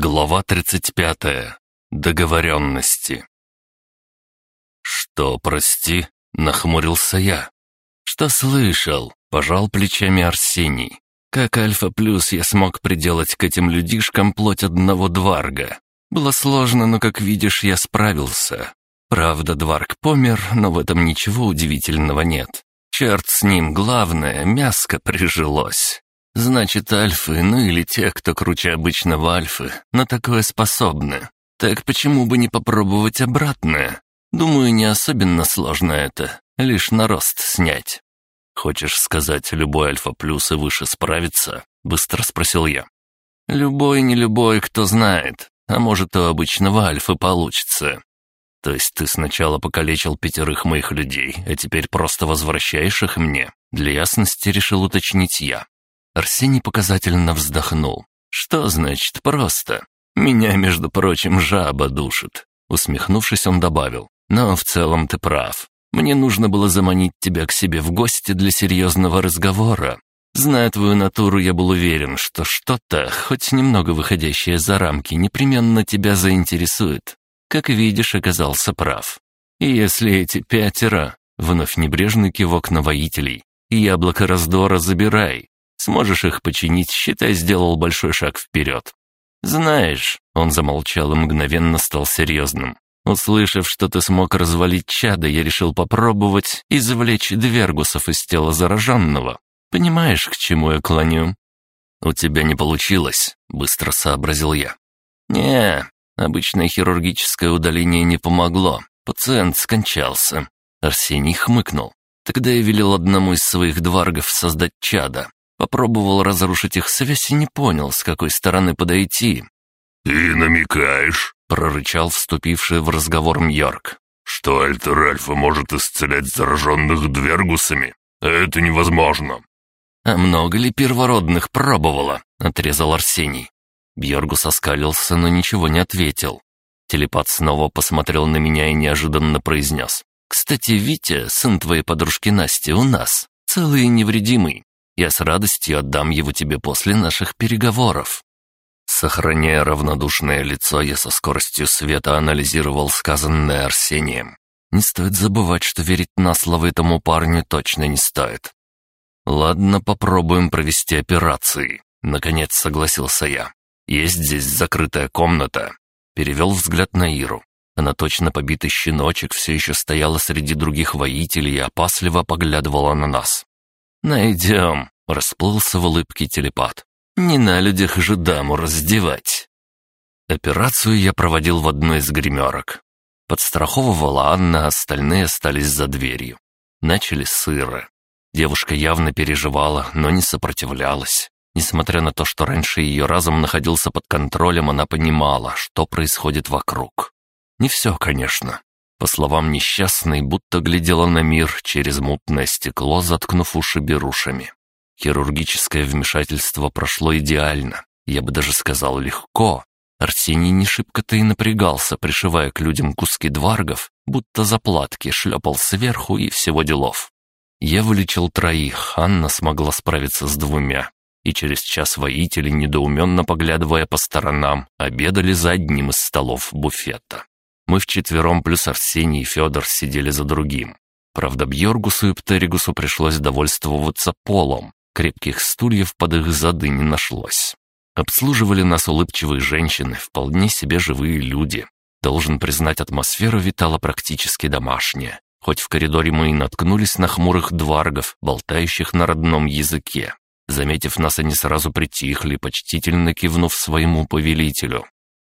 Глава 35. Договоренности. «Что, прости?» — нахмурился я. «Что слышал?» — пожал плечами Арсений. «Как Альфа-Плюс я смог приделать к этим людишкам плоть одного дварга. Было сложно, но, как видишь, я справился. Правда, дварг помер, но в этом ничего удивительного нет. Черт с ним, главное, мяско прижилось». Значит, альфы, ну или те, кто круче обычного альфы, на такое способны. Так почему бы не попробовать обратное? Думаю, не особенно сложно это, лишь на рост снять. «Хочешь сказать, любой альфа плюс и выше справится?» — быстро спросил я. «Любой, не любой, кто знает. А может, у обычного альфы получится. То есть ты сначала покалечил пятерых моих людей, а теперь просто возвращаешь их мне?» Для ясности решил уточнить я. Арсений показательно вздохнул. «Что значит просто? Меня, между прочим, жаба душит». Усмехнувшись, он добавил. «Но в целом ты прав. Мне нужно было заманить тебя к себе в гости для серьезного разговора. Зная твою натуру, я был уверен, что что-то, хоть немного выходящее за рамки, непременно тебя заинтересует. Как видишь, оказался прав. И если эти пятеро...» — вновь небрежный кивок на воителей. «Яблоко раздора забирай. Сможешь их починить, считай, сделал большой шаг вперед. Знаешь, он замолчал и мгновенно стал серьезным. Услышав, что ты смог развалить чада, я решил попробовать извлечь двергусов из тела зараженного. Понимаешь, к чему я клоню?» «У тебя не получилось», — быстро сообразил я. «Не, обычное хирургическое удаление не помогло. Пациент скончался». Арсений хмыкнул. Тогда я велел одному из своих дваргов создать чада. Попробовал разрушить их связь и не понял, с какой стороны подойти. «Ты намекаешь?» — прорычал вступивший в разговор Мьорк. «Что Альтер Альфа может исцелять зараженных двергусами? Это невозможно!» «А много ли первородных пробовало?» — отрезал Арсений. Бьергус оскалился, но ничего не ответил. Телепат снова посмотрел на меня и неожиданно произнес. «Кстати, Витя, сын твоей подружки Насти, у нас. Целый и невредимый. Я с радостью отдам его тебе после наших переговоров». Сохраняя равнодушное лицо, я со скоростью света анализировал сказанное Арсением. Не стоит забывать, что верить на слово этому парню точно не стоит. «Ладно, попробуем провести операции», — наконец согласился я. «Есть здесь закрытая комната». Перевел взгляд на Иру. Она точно побитый щеночек все еще стояла среди других воителей и опасливо поглядывала на нас. «Найдем», — расплылся в улыбке телепат. «Не на людях же даму раздевать». Операцию я проводил в одной из гримерок. Подстраховывала Анна, остальные остались за дверью. Начали сыры. Девушка явно переживала, но не сопротивлялась. Несмотря на то, что раньше ее разум находился под контролем, она понимала, что происходит вокруг. Не все, конечно. По словам несчастной, будто глядела на мир через мутное стекло, заткнув уши берушами. Хирургическое вмешательство прошло идеально. Я бы даже сказал, легко. Арсений не шибко-то и напрягался, пришивая к людям куски дваргов, будто заплатки, шлепал сверху и всего делов. Я вылечил троих, Анна смогла справиться с двумя. И через час воители, недоуменно поглядывая по сторонам, обедали за одним из столов буфета. Мы вчетвером плюс Арсений и Федор сидели за другим. Правда, Бьоргусу и Птеригусу пришлось довольствоваться полом. Крепких стульев под их зады не нашлось. Обслуживали нас улыбчивые женщины, вполне себе живые люди. Должен признать, атмосфера витала практически домашняя. Хоть в коридоре мы и наткнулись на хмурых дваргов, болтающих на родном языке. Заметив нас, они сразу притихли, почтительно кивнув своему повелителю.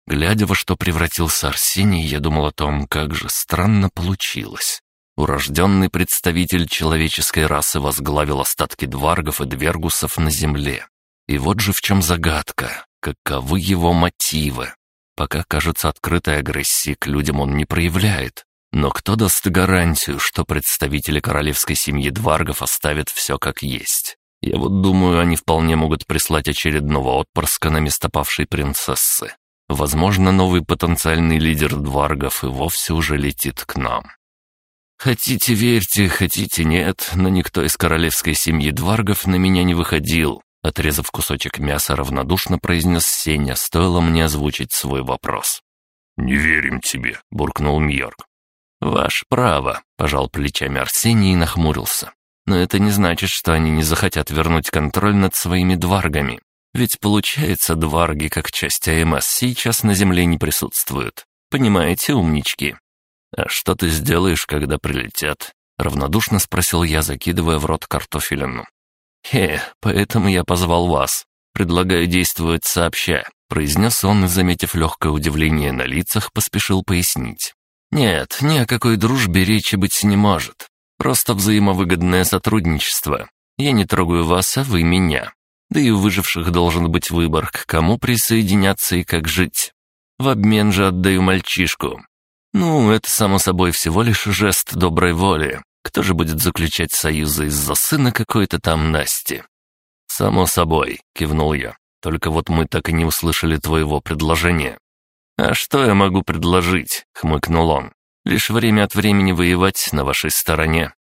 Глядя, во что превратился Арсений, я думал о том, как же странно получилось. Урожденный представитель человеческой расы возглавил остатки дваргов и двергусов на земле. И вот же в чем загадка. Каковы его мотивы? Пока, кажется, открытой агрессии к людям он не проявляет. Но кто даст гарантию, что представители королевской семьи дваргов оставят все как есть? Я вот думаю, они вполне могут прислать очередного отпрыска на место павшей принцессы. Возможно, новый потенциальный лидер дваргов и вовсе уже летит к нам. Хотите верьте, хотите нет, но никто из королевской семьи дваргов на меня не выходил. Отрезав кусочек мяса, равнодушно произнес Сеня, стоило мне озвучить свой вопрос. «Не верим тебе», — буркнул Мьорк. «Ваше право», — пожал плечами Арсений и нахмурился. «Но это не значит, что они не захотят вернуть контроль над своими дваргами. Ведь получается, дварги как часть АМС сейчас на Земле не присутствуют. Понимаете, умнички? А что ты сделаешь, когда прилетят? Равнодушно спросил я, закидывая в рот картофелину. «Хе, поэтому я позвал вас. Предлагаю действовать сообща», — произнес он заметив легкое удивление на лицах, поспешил пояснить. «Нет, ни о какой дружбе речи быть не может. Просто взаимовыгодное сотрудничество. Я не трогаю вас, а вы меня. Да и у выживших должен быть выбор, к кому присоединяться и как жить. В обмен же отдаю мальчишку. Ну, это само собой всего лишь жест доброй воли. Кто же будет заключать союзы из-за сына какой-то там Насти? «Само собой», — кивнул я. «Только вот мы так и не услышали твоего предложения». «А что я могу предложить?» — хмыкнул он. «Лишь время от времени воевать на вашей стороне».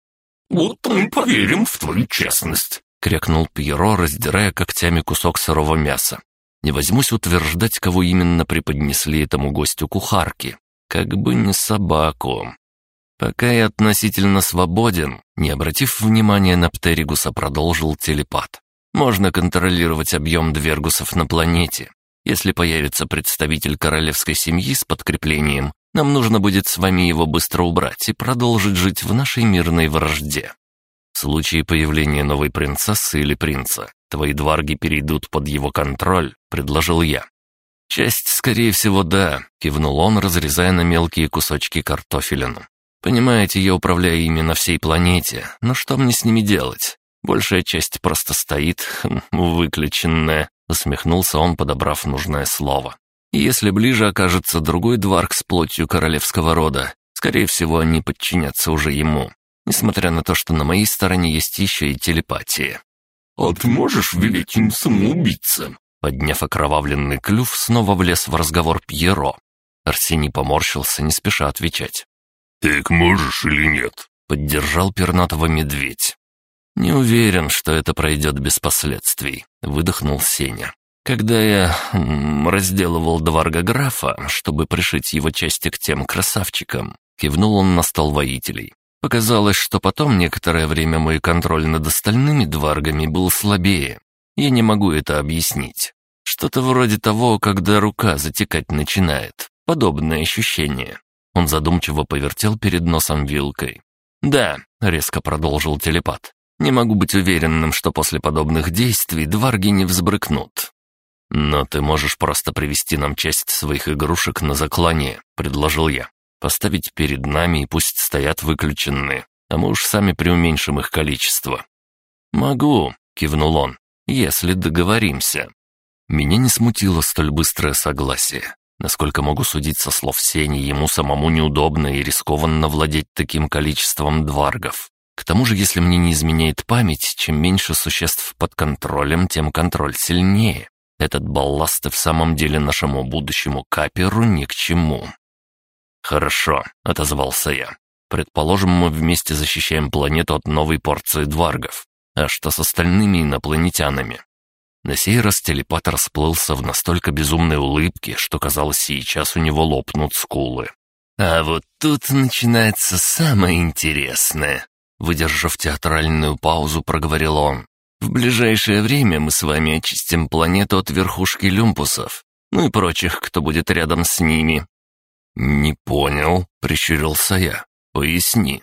«Вот мы поверим в твою честность», крякнул Пьеро, раздирая когтями кусок сырого мяса. Не возьмусь утверждать, кого именно преподнесли этому гостю кухарки. Как бы не собаку. Пока я относительно свободен, не обратив внимания на Птеригуса, продолжил телепат. Можно контролировать объем двергусов на планете. Если появится представитель королевской семьи с подкреплением, нам нужно будет с вами его быстро убрать и продолжить жить в нашей мирной вражде. В случае появления новой принцессы или принца, твои дворги перейдут под его контроль», — предложил я. «Часть, скорее всего, да», — кивнул он, разрезая на мелкие кусочки картофелину. «Понимаете, я управляю ими на всей планете, но что мне с ними делать? Большая часть просто стоит, хм, выключенная», — усмехнулся он, подобрав нужное слово. «Если ближе окажется другой дворг с плотью королевского рода, скорее всего, они подчинятся уже ему несмотря на то, что на моей стороне есть еще и телепатия. «А ты можешь велеть им самоубийца?» Подняв окровавленный клюв, снова влез в разговор Пьеро. Арсений поморщился, не спеша отвечать. «Так можешь или нет?» — поддержал пернатого медведь. «Не уверен, что это пройдет без последствий», — выдохнул Сеня. «Когда я разделывал дворга графа, чтобы пришить его части к тем красавчикам, кивнул он на стол воителей. Показалось, что потом некоторое время мой контроль над остальными дваргами был слабее. Я не могу это объяснить. Что-то вроде того, когда рука затекать начинает. Подобное ощущение. Он задумчиво повертел перед носом вилкой. «Да», — резко продолжил телепат. «Не могу быть уверенным, что после подобных действий дварги не взбрыкнут. «Но ты можешь просто привести нам часть своих игрушек на заклание», — предложил я. Поставить перед нами и пусть стоят выключенные, а мы уж сами приуменьшим их количество». «Могу», — кивнул он, — «если договоримся». Меня не смутило столь быстрое согласие. Насколько могу судить со слов Сени, ему самому неудобно и рискованно владеть таким количеством дваргов. К тому же, если мне не изменяет память, чем меньше существ под контролем, тем контроль сильнее. Этот балласт и в самом деле нашему будущему каперу ни к чему. «Хорошо», — отозвался я. «Предположим, мы вместе защищаем планету от новой порции дваргов. А что с остальными инопланетянами?» На сей раз телепат расплылся в настолько безумной улыбке, что казалось, сейчас у него лопнут скулы. «А вот тут начинается самое интересное», — выдержав театральную паузу, проговорил он. «В ближайшее время мы с вами очистим планету от верхушки люмпусов, ну и прочих, кто будет рядом с ними. «Не понял», — прищурился я. «Поясни».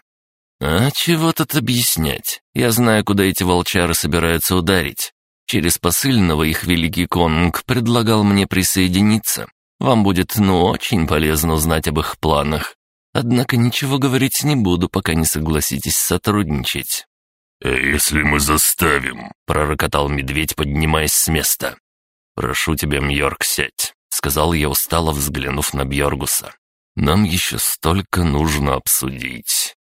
«А чего тут объяснять? Я знаю, куда эти волчары собираются ударить. Через посыльного их великий конг предлагал мне присоединиться. Вам будет, ну, очень полезно узнать об их планах. Однако ничего говорить не буду, пока не согласитесь сотрудничать». «А если мы заставим?» — пророкотал медведь, поднимаясь с места. «Прошу тебя, Мьорк, сядь», — сказал я устало, взглянув на Бьоргуса. Нам еще столько нужно обсудить.